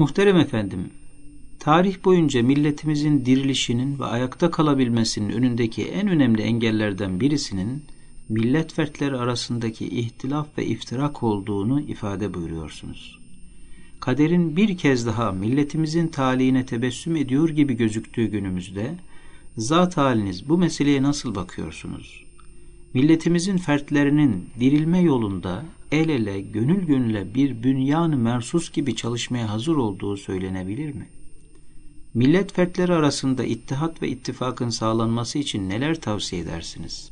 Muhterem efendim, tarih boyunca milletimizin dirilişinin ve ayakta kalabilmesinin önündeki en önemli engellerden birisinin millet fertleri arasındaki ihtilaf ve iftirak olduğunu ifade buyuruyorsunuz. Kaderin bir kez daha milletimizin talihine tebessüm ediyor gibi gözüktüğü günümüzde zat haliniz bu meseleye nasıl bakıyorsunuz? Milletimizin fertlerinin dirilme yolunda el ele, gönül gönüle bir bünyan mersus gibi çalışmaya hazır olduğu söylenebilir mi? Millet fertleri arasında ittihat ve ittifakın sağlanması için neler tavsiye edersiniz?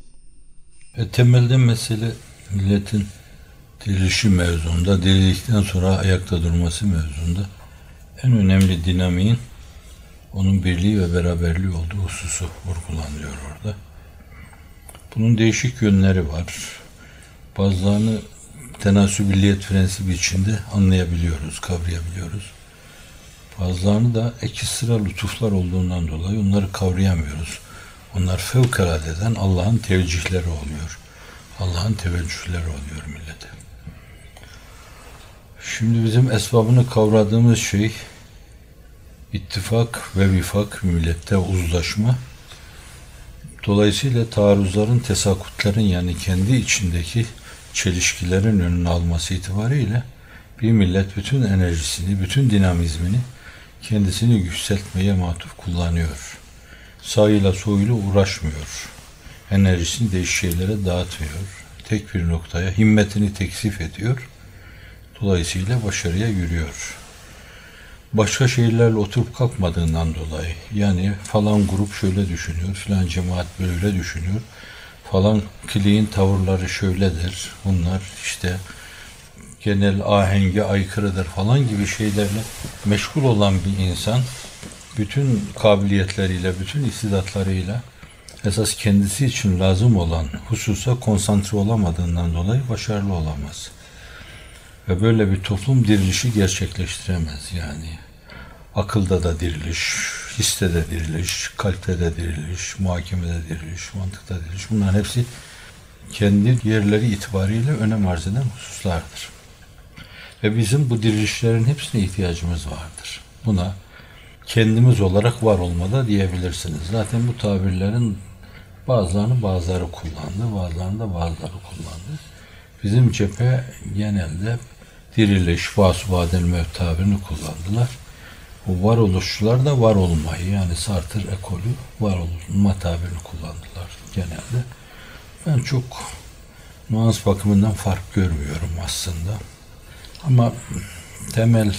E, temelde mesele milletin dirilişi mevzunda, dirildikten sonra ayakta durması mevzunda en önemli dinamiğin onun birliği ve beraberliği olduğu hususu vurgulanıyor orada. Bunun değişik yönleri var. Bazılarını tenasübilliyet prensibi içinde anlayabiliyoruz, kavrayabiliyoruz. Bazılarını da ek sıra lütuflar olduğundan dolayı onları kavrayamıyoruz. Onlar fevkaladeden Allah'ın tevcihleri oluyor. Allah'ın teveccühleri oluyor millete. Şimdi bizim esbabını kavradığımız şey ittifak ve vifak millette uzlaşma. Dolayısıyla taarruzların, tesakutların yani kendi içindeki çelişkilerin önünü alması itibariyle bir millet bütün enerjisini, bütün dinamizmini kendisini yükseltmeye matuf kullanıyor. Sağıyla soluyla uğraşmıyor. Enerjisini değişik şeylere dağıtmıyor. Tek bir noktaya himmetini teksif ediyor. Dolayısıyla başarıya yürüyor. Başka şehirlerle oturup kalkmadığından dolayı yani falan grup şöyle düşünüyor, filan cemaat böyle düşünüyor falan kiliğin tavırları şöyledir. Bunlar işte genel ahenge aykırıdır falan gibi şeylerle meşgul olan bir insan bütün kabiliyetleriyle, bütün istidatlarıyla esas kendisi için lazım olan hususa konsantre olamadığından dolayı başarılı olamaz. Ve böyle bir toplum dirilişi gerçekleştiremez yani. Akılda da diriliş, hisse de diriliş, kalpte de diriliş, muhakemede diriliş, mantıkta diriliş. Bunların hepsi kendi yerleri itibariyle önem arz eden hususlardır. Ve bizim bu dirilişlerin hepsine ihtiyacımız vardır. Buna kendimiz olarak var olmada diyebilirsiniz. Zaten bu tabirlerin bazılarını bazıları kullandı, bazılarını da bazıları kullandı. Bizim cephe genelde diriliş, vasubadel mevt tabirini kullandılar. Bu varoluşçular da var olmayı yani Sartre ekolü var olma tabirini kullandılar genelde. Ben çok nuans bakımından fark görmüyorum aslında. Ama temel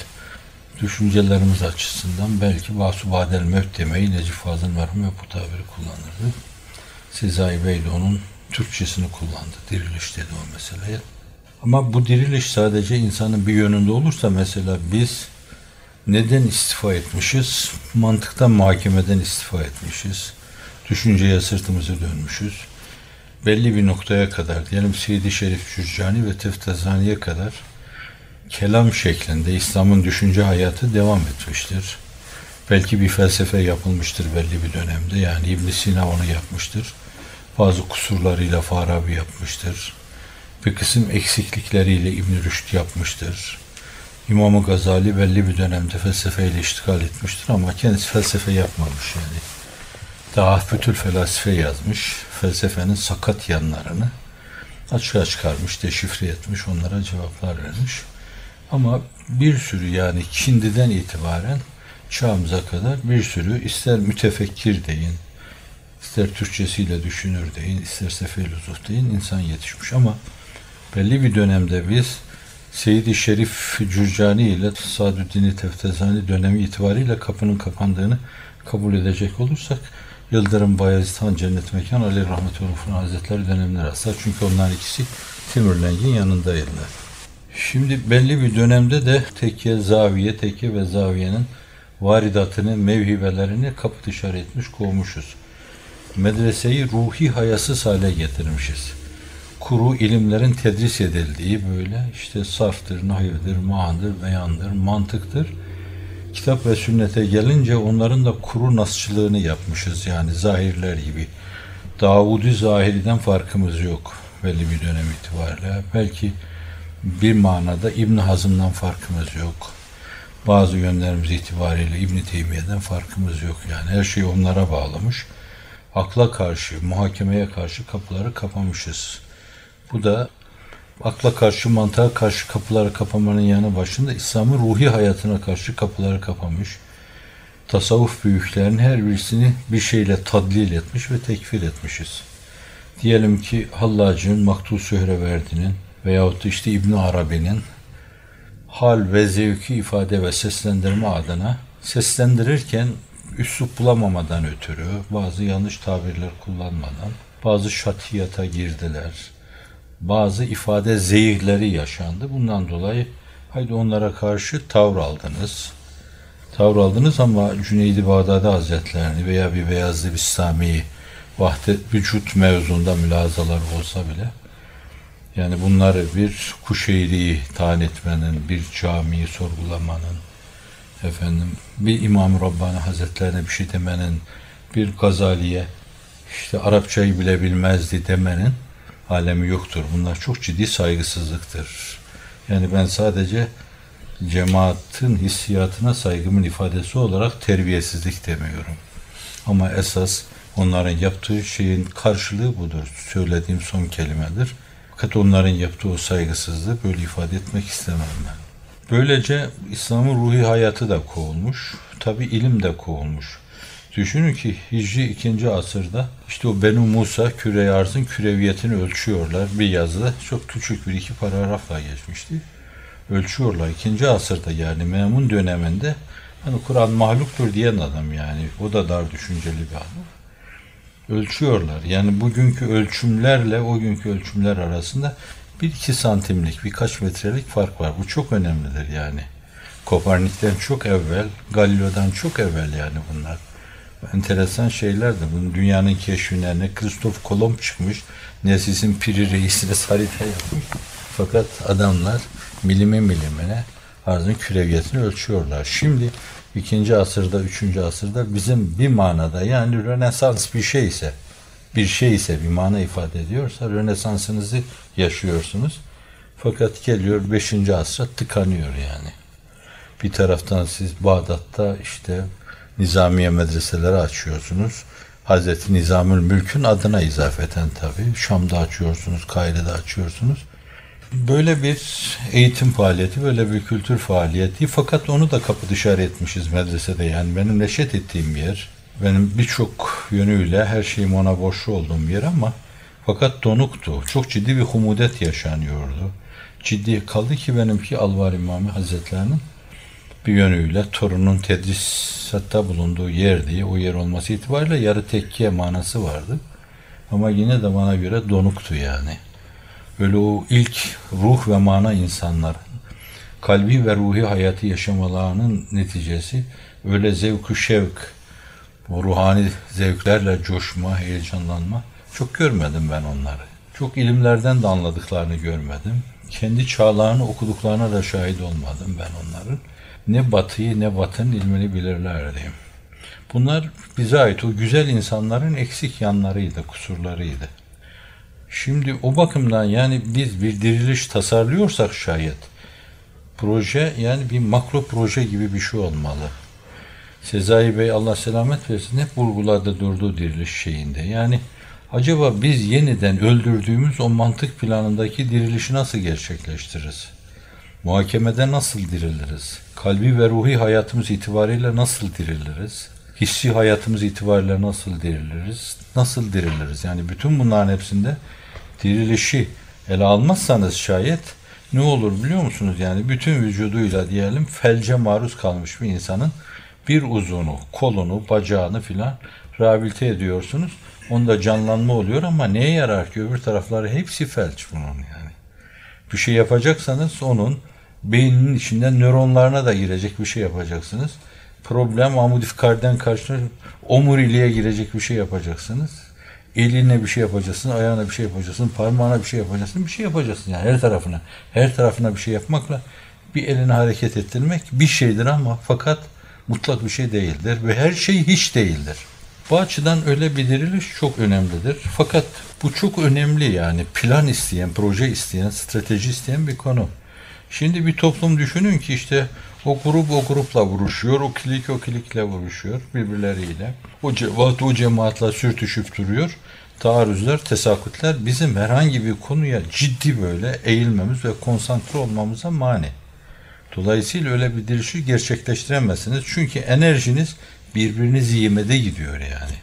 düşüncelerimiz açısından belki Vasubadel Mevt demeyi Necip Fazıl merhum bu tabiri kullanırdı. Sezai Bey de onun Türkçesini kullandı. Diriliş dedi o meseleye. Ama bu diriliş sadece insanın bir yönünde olursa mesela biz neden istifa etmişiz? Mantıktan, muhakemeden istifa etmişiz. Düşünceye sırtımızı dönmüşüz. Belli bir noktaya kadar, diyelim Seyyid-i Şerif Cürcani ve Teftezani'ye kadar kelam şeklinde İslam'ın düşünce hayatı devam etmiştir. Belki bir felsefe yapılmıştır belli bir dönemde. Yani ibn Sina onu yapmıştır. Bazı kusurlarıyla Farabi yapmıştır. Bir kısım eksiklikleriyle İbn Rüşd yapmıştır. İmam Gazali belli bir dönemde felsefeyle iştigal etmiştir ama kendisi felsefe yapmamış yani. Daha fütül felsefe yazmış. Felsefenin sakat yanlarını açığa çıkarmış, deşifre etmiş, onlara cevaplar vermiş. Ama bir sürü yani kindiden itibaren çağımıza kadar bir sürü ister mütefekkir deyin, ister Türkçesiyle düşünür deyin, isterse filozof deyin insan yetişmiş. Ama belli bir dönemde biz Seyyid-i Şerif Cürcani ile Sadüddin Teftezani dönemi itibariyle kapının kapandığını kabul edecek olursak Yıldırım Bayezid Han Cennet Mekan Ali Rahmetullah Hazretleri dönemler asla. Çünkü onlar ikisi Timurleng'in yanındaydılar. Şimdi belli bir dönemde de tekke, zaviye, tekke ve zaviyenin varidatını, mevhibelerini kapı dışarı etmiş, kovmuşuz. Medreseyi ruhi hayasız hale getirmişiz. Kuru ilimlerin tedris edildiği böyle işte sarftır, nahivdir, mahandır, beyandır, mantıktır. Kitap ve sünnete gelince onların da kuru nasçılığını yapmışız yani zahirler gibi. Davudi zahiriden farkımız yok belli bir dönem itibariyle. Belki bir manada İbn Hazım'dan farkımız yok. bazı yönlerimiz itibariyle İbn Teymiye'den farkımız yok yani. Her şeyi onlara bağlamış. Akla karşı, muhakemeye karşı kapıları kapamışız. Bu da akla karşı, mantığa karşı kapıları kapamanın yanı başında İslam'ın ruhi hayatına karşı kapıları kapamış. Tasavvuf büyüklerinin her birisini bir şeyle tadlil etmiş ve tekfir etmişiz. Diyelim ki Hallacı'nın, Maktul Sühreverdi'nin veyahut da işte İbn Arabi'nin hal ve zevki ifade ve seslendirme adına seslendirirken üslup bulamamadan ötürü bazı yanlış tabirler kullanmadan bazı şatiyata girdiler. Bazı ifade zehirleri yaşandı. Bundan dolayı haydi onlara karşı tavır aldınız. Tavır aldınız ama Cüneydi Bağdadi Hazretlerini veya bir Beyazlı Bistami'yi vahdet vücut mevzunda mülazalar olsa bile yani bunları bir Kuşeyri'yi tayin etmenin, bir camiyi sorgulamanın, efendim bir İmam Rabbani Hazretlerine bir şey demenin, bir Gazali'ye işte Arapçayı bile bilmezdi demenin alemi yoktur. Bunlar çok ciddi saygısızlıktır. Yani ben sadece cemaatin hissiyatına saygımın ifadesi olarak terbiyesizlik demiyorum. Ama esas onların yaptığı şeyin karşılığı budur. Söylediğim son kelimedir. Fakat onların yaptığı o saygısızlığı böyle ifade etmek istemem ben. Böylece İslam'ın ruhi hayatı da kovulmuş. Tabi ilim de kovulmuş. Düşünün ki Hicri 2. asırda işte o Benu Musa küre arzın küreviyetini ölçüyorlar. Bir yazıda çok küçük bir iki paragrafla geçmişti. Ölçüyorlar. 2. asırda yani Memun döneminde hani Kur'an mahluktur diyen adam yani. O da dar düşünceli bir adam ölçüyorlar. Yani bugünkü ölçümlerle o günkü ölçümler arasında bir iki santimlik birkaç metrelik fark var. Bu çok önemlidir yani. Kopernik'ten çok evvel, Galileo'dan çok evvel yani bunlar. Enteresan şeyler de bunun dünyanın keşfine ne Kristof Kolomb çıkmış ne sizin Piri Reis'ine harita yapmış. Fakat adamlar milime milimine arzın küreviyetini ölçüyorlar. Şimdi ikinci asırda, üçüncü asırda bizim bir manada yani Rönesans bir şeyse, bir şey ise bir mana ifade ediyorsa Rönesansınızı yaşıyorsunuz. Fakat geliyor beşinci asra tıkanıyor yani. Bir taraftan siz Bağdat'ta işte Nizamiye medreseleri açıyorsunuz. Hazreti Nizamül Mülk'ün adına izafeten tabii. Şam'da açıyorsunuz, Kahire'de açıyorsunuz. Böyle bir eğitim faaliyeti, böyle bir kültür faaliyeti fakat onu da kapı dışarı etmişiz medresede yani benim neşet ettiğim yer. Benim birçok yönüyle her şeyim ona borçlu olduğum yer ama fakat donuktu. Çok ciddi bir humudet yaşanıyordu. Ciddi kaldı ki benimki Alvar İmami Hazretlerinin bir yönüyle torunun tedrisatta bulunduğu yer diye o yer olması itibariyle yarı tekkiye manası vardı. Ama yine de bana göre donuktu yani böyle o ilk ruh ve mana insanlar kalbi ve ruhi hayatı yaşamalarının neticesi öyle zevku şevk, bu ruhani zevklerle coşma, heyecanlanma çok görmedim ben onları. Çok ilimlerden de anladıklarını görmedim. Kendi çağlarını okuduklarına da şahit olmadım ben onların. Ne batıyı ne batın ilmini bilirlerdi. Bunlar bize ait o güzel insanların eksik yanlarıydı, kusurlarıydı. Şimdi o bakımdan yani biz bir diriliş tasarlıyorsak şayet proje yani bir makro proje gibi bir şey olmalı. Sezai Bey Allah selamet versin hep vurguladı durduğu diriliş şeyinde. Yani acaba biz yeniden öldürdüğümüz o mantık planındaki dirilişi nasıl gerçekleştiririz? Muhakemede nasıl diriliriz? Kalbi ve ruhi hayatımız itibariyle nasıl diriliriz? Hissi hayatımız itibariyle nasıl diriliriz? Nasıl diriliriz? Yani bütün bunların hepsinde dirilişi ele almazsanız şayet ne olur biliyor musunuz? Yani bütün vücuduyla diyelim felce maruz kalmış bir insanın bir uzunu, kolunu, bacağını filan rehabilite ediyorsunuz. Onda canlanma oluyor ama neye yarar ki öbür tarafları hepsi felç bunun yani. Bir şey yapacaksanız onun beyninin içinden nöronlarına da girecek bir şey yapacaksınız. Problem amodifikarden karşı omuriliğe girecek bir şey yapacaksınız eline bir şey yapacaksın, ayağına bir şey yapacaksın, parmağına bir şey yapacaksın, bir şey yapacaksın yani her tarafına. Her tarafına bir şey yapmakla bir elini hareket ettirmek bir şeydir ama fakat mutlak bir şey değildir ve her şey hiç değildir. Bu açıdan öyle bir diriliş çok önemlidir. Fakat bu çok önemli yani plan isteyen, proje isteyen, strateji isteyen bir konu. Şimdi bir toplum düşünün ki işte o grup o grupla vuruşuyor, o klik o klikle vuruşuyor birbirleriyle. O cemaat o cemaatla sürtüşüp duruyor. Taarruzlar, tesakütler bizim herhangi bir konuya ciddi böyle eğilmemiz ve konsantre olmamıza mani. Dolayısıyla öyle bir dirişi gerçekleştiremezsiniz. Çünkü enerjiniz birbirinizi yemede gidiyor yani.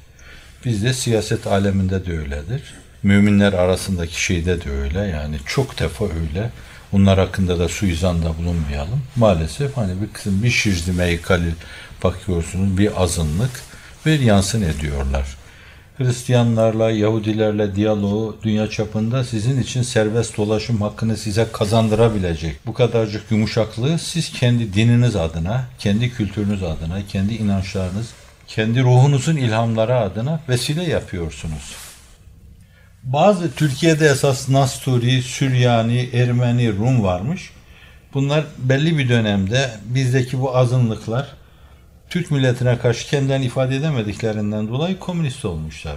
Bizde siyaset aleminde de öyledir. Müminler arasındaki şeyde de öyle yani çok defa öyle. Bunlar hakkında da suizanda bulunmayalım. Maalesef hani bir kısım bir şirzi meykali bakıyorsunuz bir azınlık bir yansın ediyorlar. Hristiyanlarla, Yahudilerle diyaloğu dünya çapında sizin için serbest dolaşım hakkını size kazandırabilecek bu kadarcık yumuşaklığı siz kendi dininiz adına, kendi kültürünüz adına, kendi inançlarınız, kendi ruhunuzun ilhamları adına vesile yapıyorsunuz. Bazı Türkiye'de esas Nasturi, Süryani, Ermeni, Rum varmış. Bunlar belli bir dönemde bizdeki bu azınlıklar Türk milletine karşı kendilerini ifade edemediklerinden dolayı komünist olmuşlar.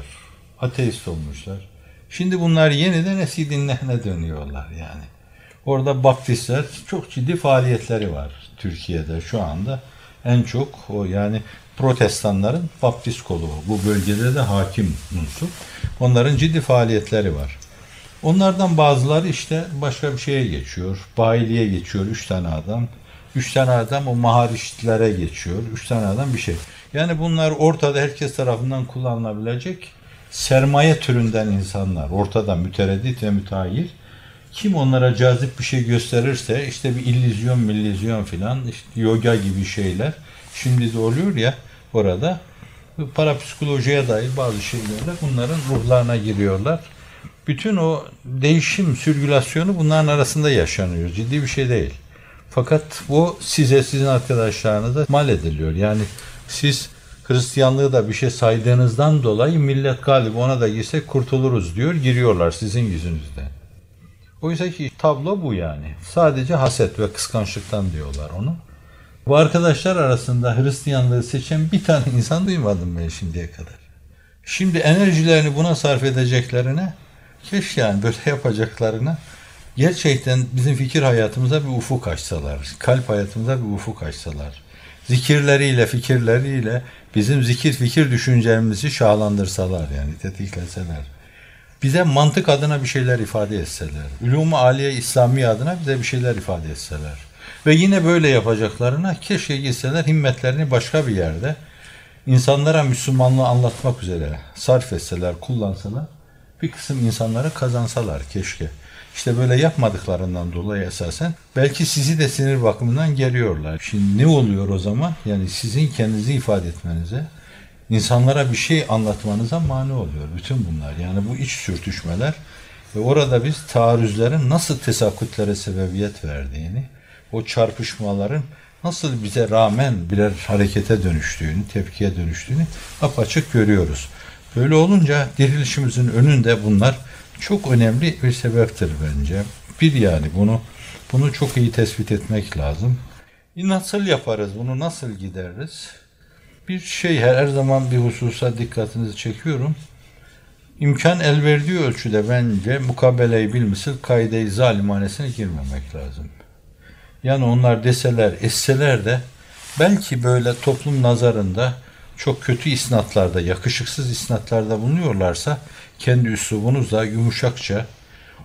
Ateist olmuşlar. Şimdi bunlar yeniden eski dinlerine dönüyorlar yani. Orada Baptistler çok ciddi faaliyetleri var Türkiye'de şu anda. En çok o yani protestanların Baptist kolu bu bölgede de hakim unsur. Onların ciddi faaliyetleri var. Onlardan bazıları işte başka bir şeye geçiyor. Bayiliğe geçiyor. Üç tane adam. Üç tane adam o maharişlere geçiyor. Üç tane adam bir şey. Yani bunlar ortada herkes tarafından kullanılabilecek sermaye türünden insanlar. Ortada mütereddit ve müteahhir. Kim onlara cazip bir şey gösterirse işte bir illüzyon millüzyon filan işte yoga gibi şeyler. Şimdi de oluyor ya orada parapsikolojiye dair bazı şeylerle bunların ruhlarına giriyorlar. Bütün o değişim, sürgülasyonu bunların arasında yaşanıyor. Ciddi bir şey değil. Fakat bu size, sizin arkadaşlarınıza mal ediliyor. Yani siz Hristiyanlığı da bir şey saydığınızdan dolayı millet galiba ona da girsek kurtuluruz diyor. Giriyorlar sizin yüzünüzden. Oysa ki tablo bu yani. Sadece haset ve kıskançlıktan diyorlar onu. Bu arkadaşlar arasında Hristiyanlığı seçen bir tane insan duymadım ben şimdiye kadar. Şimdi enerjilerini buna sarf edeceklerine, keşke yani böyle yapacaklarına gerçekten bizim fikir hayatımıza bir ufuk açsalar, kalp hayatımıza bir ufuk açsalar, zikirleriyle, fikirleriyle bizim zikir fikir düşüncemizi şahlandırsalar yani tetikleseler. Bize mantık adına bir şeyler ifade etseler. Ulumu Aliye İslami adına bize bir şeyler ifade etseler. Ve yine böyle yapacaklarına keşke gitseler himmetlerini başka bir yerde insanlara Müslümanlığı anlatmak üzere sarf etseler, kullansalar bir kısım insanları kazansalar keşke. İşte böyle yapmadıklarından dolayı esasen belki sizi de sinir bakımından geriyorlar. Şimdi ne oluyor o zaman? Yani sizin kendinizi ifade etmenize, insanlara bir şey anlatmanıza mani oluyor. Bütün bunlar yani bu iç sürtüşmeler ve orada biz taarruzların nasıl tesakkutlere sebebiyet verdiğini, o çarpışmaların nasıl bize rağmen birer harekete dönüştüğünü, tepkiye dönüştüğünü apaçık görüyoruz. Böyle olunca dirilişimizin önünde bunlar çok önemli bir sebeptir bence. Bir yani bunu bunu çok iyi tespit etmek lazım. Nasıl yaparız? Bunu nasıl gideriz? Bir şey her zaman bir hususa dikkatinizi çekiyorum. İmkan el verdiği ölçüde bence mukabeleyi bilmesil kaide-i zalimanesine girmemek lazım. Yani onlar deseler, esseler de belki böyle toplum nazarında çok kötü isnatlarda, yakışıksız isnatlarda bulunuyorlarsa kendi üslubunuzla yumuşakça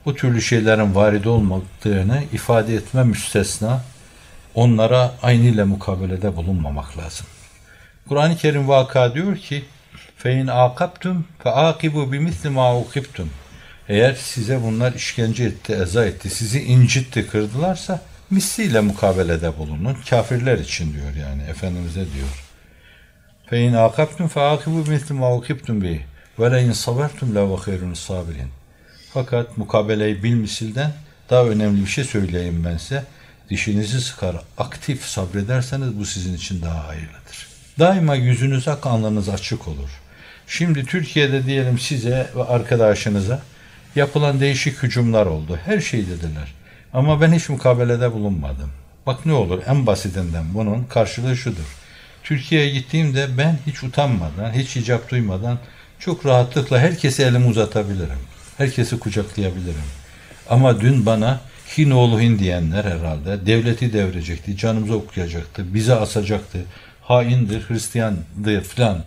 o türlü şeylerin varid olmadığını ifade etme müstesna onlara aynı ile mukabelede bulunmamak lazım. Kur'an-ı Kerim vaka diyor ki akabtum fe akibu bimisli ma ukibtum. Eğer size bunlar işkence etti, eza etti, sizi incitti, kırdılarsa misliyle mukabelede bulunun. Kafirler için diyor yani Efendimiz'e diyor. Fe in akabtum fe akibu misli ma ukibtum bi. Ve le in sabertum la ve sabirin. Fakat mukabeleyi bilmisilden daha önemli bir şey söyleyeyim ben size. Dişinizi sıkar, aktif sabrederseniz bu sizin için daha hayırlıdır. Daima yüzünüz ak, alnınız açık olur. Şimdi Türkiye'de diyelim size ve arkadaşınıza yapılan değişik hücumlar oldu. Her şey dediler. Ama ben hiç mukabelede bulunmadım. Bak ne olur en basitinden bunun karşılığı şudur. Türkiye'ye gittiğimde ben hiç utanmadan, hiç icap duymadan çok rahatlıkla herkese elimi uzatabilirim. Herkesi kucaklayabilirim. Ama dün bana Hin oğlu hin diyenler herhalde devleti devrecekti, canımızı okuyacaktı, bize asacaktı, haindir, Hristiyandır filan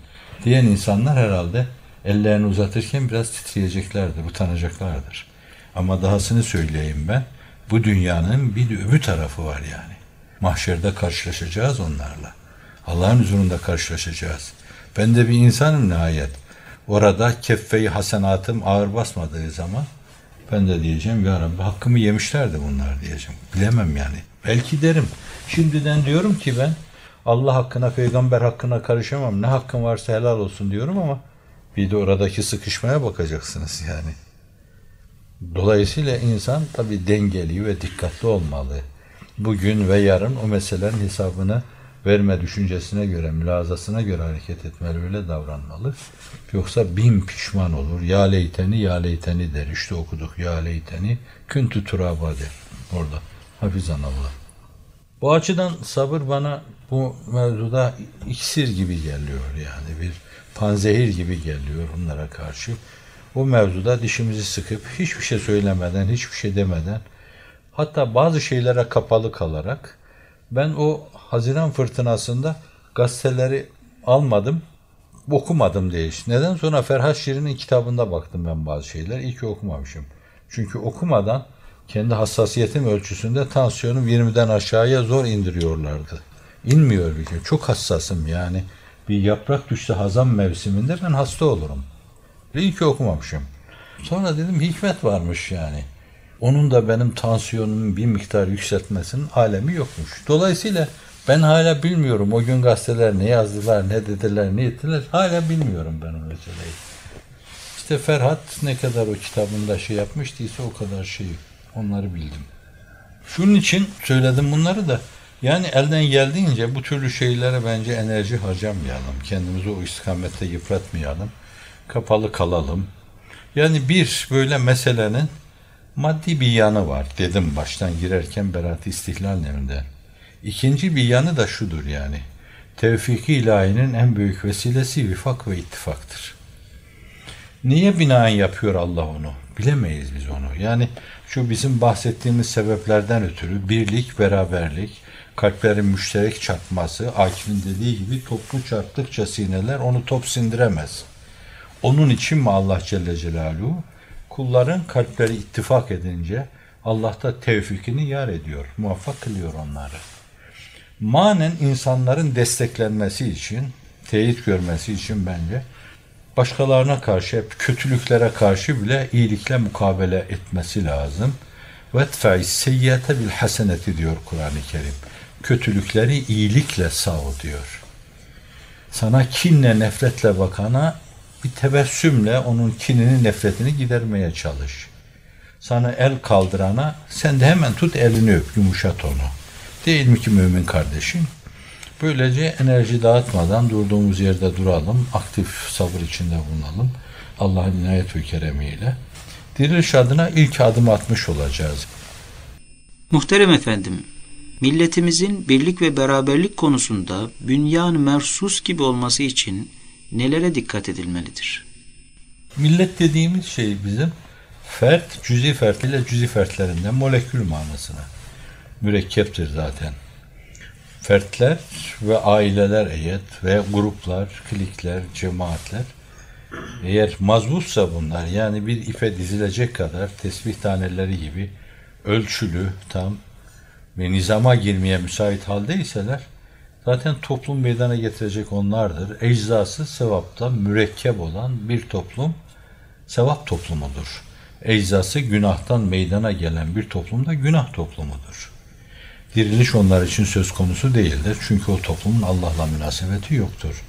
diyen insanlar herhalde ellerini uzatırken biraz titreyeceklerdir, utanacaklardır. Ama dahasını söyleyeyim ben. Bu dünyanın bir öbür tarafı var yani. Mahşerde karşılaşacağız onlarla. Allah'ın huzurunda karşılaşacağız. Ben de bir insanım nihayet. Orada keffeyi hasenatım ağır basmadığı zaman ben de diyeceğim ya Rabbi hakkımı yemişlerdi bunlar diyeceğim. Bilemem yani. Belki derim. Şimdiden diyorum ki ben Allah hakkına, peygamber hakkına karışamam. Ne hakkım varsa helal olsun diyorum ama bir de oradaki sıkışmaya bakacaksınız yani. Dolayısıyla insan tabi dengeli ve dikkatli olmalı. Bugün ve yarın o meselenin hesabını verme düşüncesine göre, mülazasına göre hareket etmeli, öyle davranmalı. Yoksa bin pişman olur. Ya leyteni, ya leyteni der. İşte okuduk ya leyteni, küntü turaba der. Orada. Hafizan Allah. Bu açıdan sabır bana bu mevzuda iksir gibi geliyor yani bir panzehir gibi geliyor onlara karşı. Bu mevzuda dişimizi sıkıp hiçbir şey söylemeden, hiçbir şey demeden hatta bazı şeylere kapalı kalarak ben o Haziran fırtınasında gazeteleri almadım, okumadım diye. Neden sonra Ferhat Şirin'in kitabında baktım ben bazı şeyler. İyi ki okumamışım. Çünkü okumadan kendi hassasiyetim ölçüsünde tansiyonum 20'den aşağıya zor indiriyorlardı. İnmiyor bir gün. Çok hassasım yani. Bir yaprak düştü hazam mevsiminde ben hasta olurum. İyi ki okumamışım. Sonra dedim hikmet varmış yani. Onun da benim tansiyonumun bir miktar yükseltmesinin alemi yokmuş. Dolayısıyla ben hala bilmiyorum o gün gazeteler ne yazdılar, ne dediler, ne ettiler. Hala bilmiyorum ben o meseleyi. İşte Ferhat ne kadar o kitabında şey yapmıştıysa o kadar şeyi onları bildim. Şunun için söyledim bunları da yani elden geldiğince bu türlü şeylere bence enerji harcamayalım. Kendimizi o istikamette yıpratmayalım. Kapalı kalalım. Yani bir böyle meselenin maddi bir yanı var dedim baştan girerken Berat İstihlal Nevi'nde. İkinci bir yanı da şudur yani. Tevfik-i ilahinin en büyük vesilesi vifak ve ittifaktır. Niye binaen yapıyor Allah onu? Bilemeyiz biz onu. Yani şu bizim bahsettiğimiz sebeplerden ötürü birlik, beraberlik, kalplerin müşterek çarpması, Akif'in dediği gibi toplu çarptıkça sineler onu top sindiremez. Onun için mi Allah Celle Celaluhu kulların kalpleri ittifak edince Allah'ta tevfikini yar ediyor, muvaffak kılıyor onları. Manen insanların desteklenmesi için, teyit görmesi için bence başkalarına karşı, hep kötülüklere karşı bile iyilikle mukabele etmesi lazım. وَدْفَعِ السَّيَّةَ بِالْحَسَنَةِ diyor Kur'an-ı Kerim. Kötülükleri iyilikle sav diyor. Sana kinle, nefretle bakana bir tebessümle onun kinini, nefretini gidermeye çalış. Sana el kaldırana sen de hemen tut elini öp, yumuşat onu. Değil mi ki mümin kardeşim? Böylece enerji dağıtmadan durduğumuz yerde duralım, aktif sabır içinde bulunalım. Allah'ın inayet ve keremiyle. Diriliş adına ilk adım atmış olacağız. Muhterem efendim, milletimizin birlik ve beraberlik konusunda bünyan mersus gibi olması için nelere dikkat edilmelidir? Millet dediğimiz şey bizim fert, cüzi fert ile cüzi fertlerinden molekül manasına mürekkeptir zaten. Fertler ve aileler heyet ve gruplar, klikler, cemaatler eğer mazbutsa bunlar yani bir ipe dizilecek kadar tesbih taneleri gibi ölçülü, tam ve nizama girmeye müsait haldeyseler zaten toplum meydana getirecek onlardır. Eczası sevapta mürekkep olan bir toplum sevap toplumudur. Eczası günahtan meydana gelen bir toplumda günah toplumudur. Diriliş onlar için söz konusu değildir. Çünkü o toplumun Allah'la münasebeti yoktur.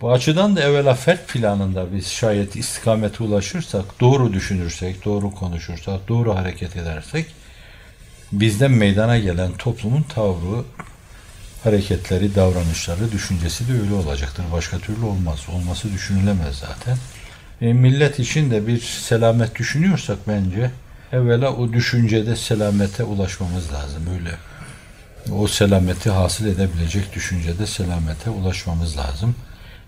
Bu açıdan da evvela fert planında biz şayet istikamete ulaşırsak, doğru düşünürsek, doğru konuşursak, doğru hareket edersek bizden meydana gelen toplumun tavrı, hareketleri, davranışları, düşüncesi de öyle olacaktır. Başka türlü olmaz. Olması düşünülemez zaten. E, millet için de bir selamet düşünüyorsak bence evvela o düşüncede selamete ulaşmamız lazım. Öyle o selameti hasıl edebilecek düşüncede selamete ulaşmamız lazım.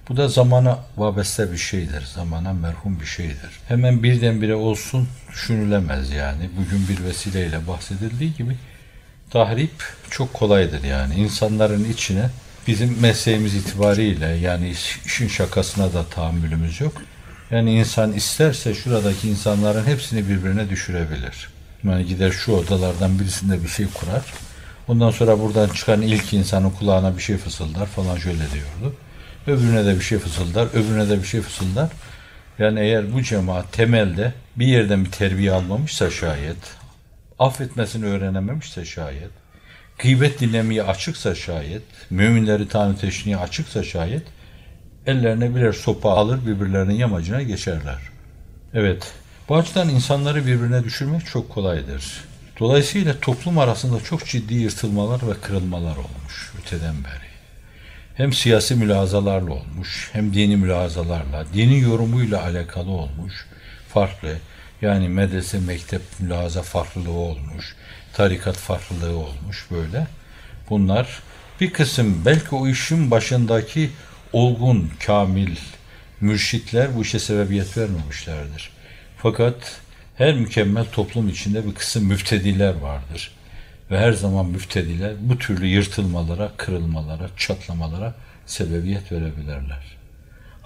Bu da zamana vabeste bir şeydir. Zamana merhum bir şeydir. Hemen birdenbire olsun düşünülemez yani. Bugün bir vesileyle bahsedildiği gibi tahrip çok kolaydır yani. İnsanların içine bizim mesleğimiz itibariyle yani işin şakasına da tahammülümüz yok. Yani insan isterse şuradaki insanların hepsini birbirine düşürebilir. Yani gider şu odalardan birisinde bir şey kurar. Ondan sonra buradan çıkan ilk insanın kulağına bir şey fısıldar falan şöyle diyordu. Öbürüne de bir şey fısıldar, öbürüne de bir şey fısıldar. Yani eğer bu cemaat temelde bir yerden bir terbiye almamışsa şayet, affetmesini öğrenememişse şayet, gıybet dinlemeye açıksa şayet, müminleri tanrı teşniğe açıksa şayet, ellerine birer sopa alır birbirlerinin yamacına geçerler. Evet, bu açıdan insanları birbirine düşürmek çok kolaydır. Dolayısıyla toplum arasında çok ciddi yırtılmalar ve kırılmalar olmuş öteden beri. Hem siyasi mülazalarla olmuş, hem dini mülazalarla, dini yorumuyla alakalı olmuş, farklı. Yani medrese, mektep mülaza farklılığı olmuş, tarikat farklılığı olmuş böyle. Bunlar bir kısım belki o işin başındaki olgun, kamil mürşitler bu işe sebebiyet vermemişlerdir. Fakat her mükemmel toplum içinde bir kısım müftediler vardır. Ve her zaman müftediler bu türlü yırtılmalara, kırılmalara, çatlamalara sebebiyet verebilirler.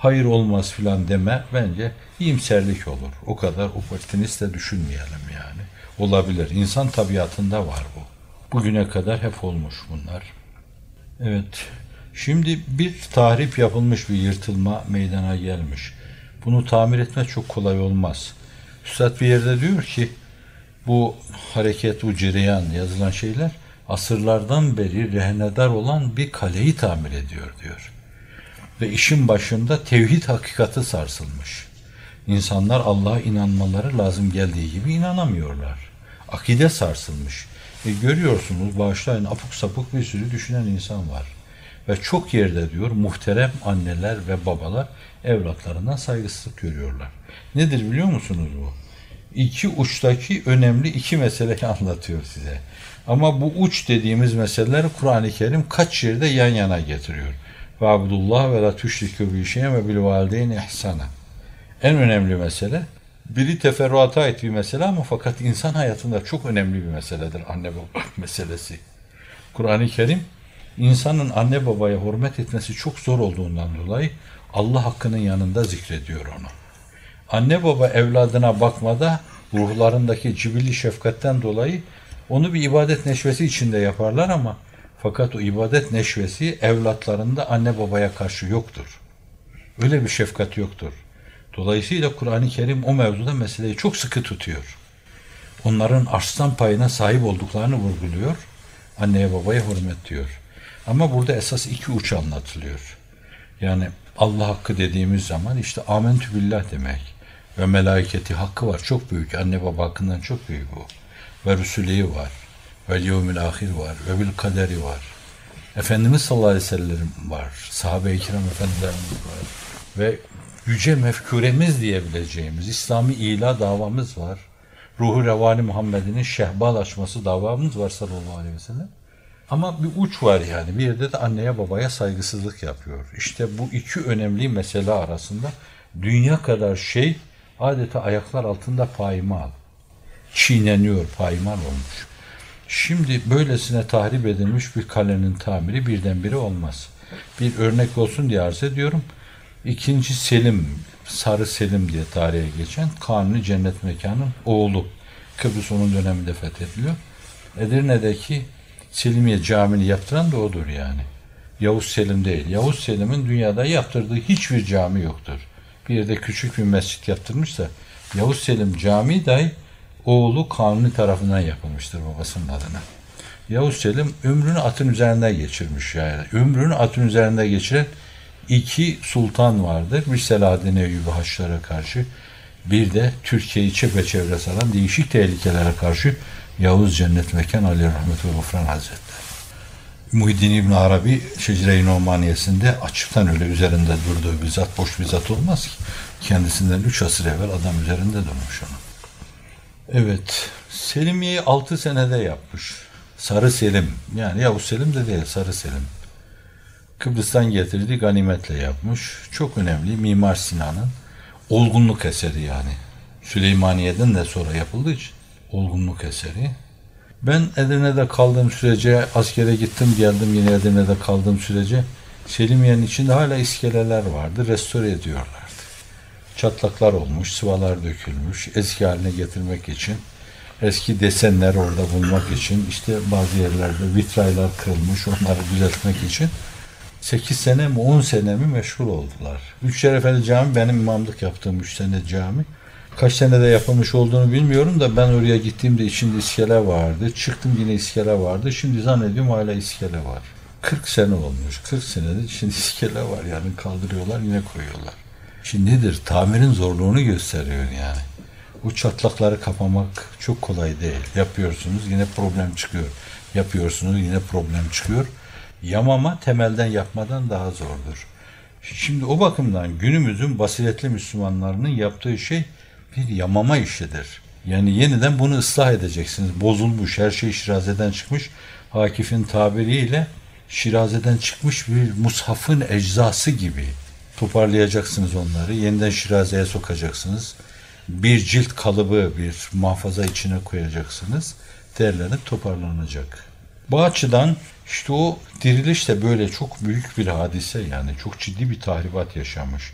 Hayır olmaz filan deme bence iyimserlik olur. O kadar opportunist de düşünmeyelim yani. Olabilir. İnsan tabiatında var bu. Bugüne kadar hep olmuş bunlar. Evet. Şimdi bir tahrip yapılmış bir yırtılma meydana gelmiş. Bunu tamir etme çok kolay olmaz. Üstad bir yerde diyor ki bu hareket, bu cereyan yazılan şeyler asırlardan beri rehnedar olan bir kaleyi tamir ediyor diyor. Ve işin başında tevhid hakikati sarsılmış. İnsanlar Allah'a inanmaları lazım geldiği gibi inanamıyorlar. Akide sarsılmış. E görüyorsunuz bağışlayın apuk sapuk bir sürü düşünen insan var. Ve çok yerde diyor muhterem anneler ve babalar evlatlarından saygısızlık görüyorlar. Nedir biliyor musunuz bu? İki uçtaki önemli iki meseleyi anlatıyor size. Ama bu uç dediğimiz meseleleri Kur'an-ı Kerim kaç yerde yan yana getiriyor. Ve abdullah ve la tüşrikü bi şeyen ve bil valideyn ihsana. En önemli mesele biri teferruata ait bir mesele ama fakat insan hayatında çok önemli bir meseledir anne baba meselesi. Kur'an-ı Kerim insanın anne babaya hürmet etmesi çok zor olduğundan dolayı Allah hakkının yanında zikrediyor onu. Anne baba evladına bakmada ruhlarındaki cibilli şefkatten dolayı onu bir ibadet neşvesi içinde yaparlar ama fakat o ibadet neşvesi evlatlarında anne babaya karşı yoktur. Öyle bir şefkat yoktur. Dolayısıyla Kur'an-ı Kerim o mevzuda meseleyi çok sıkı tutuyor. Onların arslan payına sahip olduklarını vurguluyor. Anneye babaya hürmet diyor. Ama burada esas iki uç anlatılıyor. Yani Allah hakkı dediğimiz zaman işte amentü billah demek. Ve melaketi hakkı var. Çok büyük. Anne baba hakkından çok büyük bu. Ve Resulü'yü var. Ve yevmil ahir var. Ve bil kaderi var. Efendimiz sallallahu aleyhi ve sellem var. Sahabe-i kiram efendilerimiz var. Ve yüce mefkuremiz diyebileceğimiz İslami ila davamız var. Ruhu Revani Muhammed'in şehbal açması davamız var sallallahu aleyhi ve sellem. Ama bir uç var yani. Bir yerde de anneye babaya saygısızlık yapıyor. İşte bu iki önemli mesele arasında dünya kadar şey adeta ayaklar altında paymal. Çiğneniyor, paymal olmuş. Şimdi böylesine tahrip edilmiş bir kalenin tamiri birdenbire olmaz. Bir örnek olsun diye arz ediyorum. İkinci Selim, Sarı Selim diye tarihe geçen Kanuni Cennet Mekan'ın oğlu. Kıbrıs onun döneminde fethediliyor. Edirne'deki Selimiye Camii'ni yaptıran da odur yani. Yavuz Selim değil. Yavuz Selim'in dünyada yaptırdığı hiçbir cami yoktur. Bir yerde küçük bir mescit yaptırmışsa Yavuz Selim Camii dahi oğlu Kanuni tarafından yapılmıştır babasının adına. Yavuz Selim ömrünü atın üzerinde geçirmiş yani. Ömrünü atın üzerinde geçiren iki sultan vardır. Bir Selahaddin Eyyubi Haçlara karşı bir de Türkiye'yi çepeçevre saran değişik tehlikelere karşı Yavuz Cennet Mekan Ali Rahmet ve Gufran Hazretleri. Muhiddin İbn Arabi Şecre-i Numaniyesinde açıktan öyle üzerinde durduğu bir zat boş bir zat olmaz ki. Kendisinden üç asır evvel adam üzerinde durmuş onu. Evet, Selimiye'yi altı senede yapmış. Sarı Selim, yani Yavuz Selim de değil, Sarı Selim. Kıbrıs'tan getirdiği ganimetle yapmış. Çok önemli Mimar Sinan'ın olgunluk eseri yani. Süleymaniye'den de sonra yapıldığı için olgunluk eseri. Ben Edirne'de kaldığım sürece, askere gittim geldim yine Edirne'de kaldığım sürece Selimiye'nin içinde hala iskeleler vardı, restore ediyorlardı. Çatlaklar olmuş, sıvalar dökülmüş, eski haline getirmek için, eski desenler orada bulmak için, işte bazı yerlerde vitraylar kırılmış, onları düzeltmek için 8 sene mi 10 sene mi meşgul oldular. Üç Efendi Cami benim imamlık yaptığım 3 sene cami. Kaç senede yapılmış olduğunu bilmiyorum da ben oraya gittiğimde içinde iskele vardı. Çıktım yine iskele vardı. Şimdi zannediyorum hala iskele var. 40 sene olmuş. 40 senede şimdi iskele var yani kaldırıyorlar yine koyuyorlar. Şimdi nedir? Tamirin zorluğunu gösteriyor yani. Bu çatlakları kapamak çok kolay değil. Yapıyorsunuz yine problem çıkıyor. Yapıyorsunuz yine problem çıkıyor. Yamama temelden yapmadan daha zordur. Şimdi o bakımdan günümüzün basiretli Müslümanlarının yaptığı şey bir yamama işidir. Yani yeniden bunu ıslah edeceksiniz. Bozulmuş, her şey şirazeden çıkmış. Akif'in tabiriyle şirazeden çıkmış bir mushafın eczası gibi toparlayacaksınız onları. Yeniden şirazeye sokacaksınız. Bir cilt kalıbı, bir muhafaza içine koyacaksınız. Derlenip toparlanacak. Bu açıdan işte o diriliş de böyle çok büyük bir hadise yani çok ciddi bir tahribat yaşamış.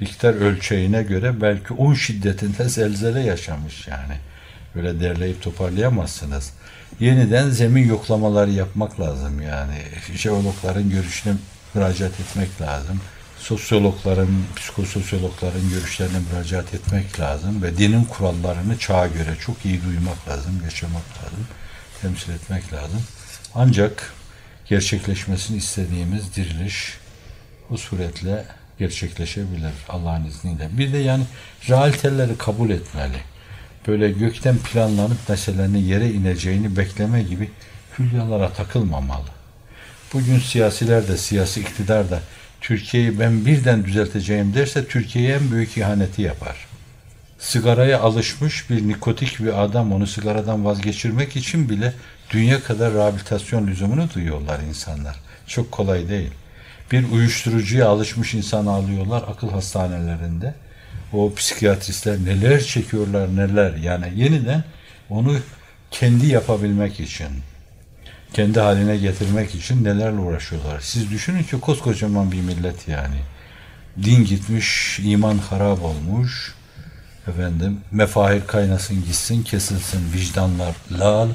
Richter ölçeğine göre belki 10 şiddetinde zelzele yaşamış yani. Böyle derleyip toparlayamazsınız. Yeniden zemin yoklamaları yapmak lazım yani. Jeologların görüşüne müracaat etmek lazım. Sosyologların, psikososyologların görüşlerine müracaat etmek lazım ve dinin kurallarını çağa göre çok iyi duymak lazım, yaşamak lazım, temsil etmek lazım. Ancak gerçekleşmesini istediğimiz diriliş bu suretle gerçekleşebilir Allah'ın izniyle. Bir de yani realiteleri kabul etmeli. Böyle gökten planlanıp meselenin yere ineceğini bekleme gibi hülyalara takılmamalı. Bugün siyasiler de, siyasi iktidar da Türkiye'yi ben birden düzelteceğim derse Türkiye'ye en büyük ihaneti yapar. Sigaraya alışmış bir nikotik bir adam onu sigaradan vazgeçirmek için bile dünya kadar rehabilitasyon lüzumunu duyuyorlar insanlar. Çok kolay değil. Bir uyuşturucuya alışmış insan alıyorlar akıl hastanelerinde. O psikiyatristler neler çekiyorlar neler. Yani yeniden onu kendi yapabilmek için, kendi haline getirmek için nelerle uğraşıyorlar. Siz düşünün ki koskocaman bir millet yani. Din gitmiş, iman harap olmuş. Efendim, mefahir kaynasın gitsin, kesilsin vicdanlar lal.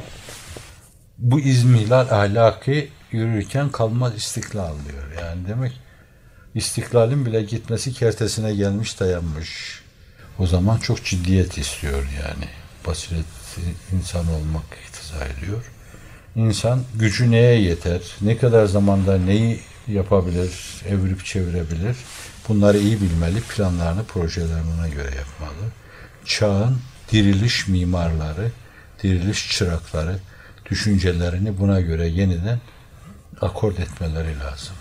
Bu izmihlal ahlaki yürürken kalmaz istiklal diyor. Yani demek istiklalin bile gitmesi kertesine gelmiş dayanmış. O zaman çok ciddiyet istiyor yani. Basiret insan olmak iktiza ediyor. İnsan gücü neye yeter? Ne kadar zamanda neyi yapabilir, evirip çevirebilir? Bunları iyi bilmeli, planlarını, projelerini ona göre yapmalı. Çağın diriliş mimarları, diriliş çırakları düşüncelerini buna göre yeniden akord etmeleri lazım.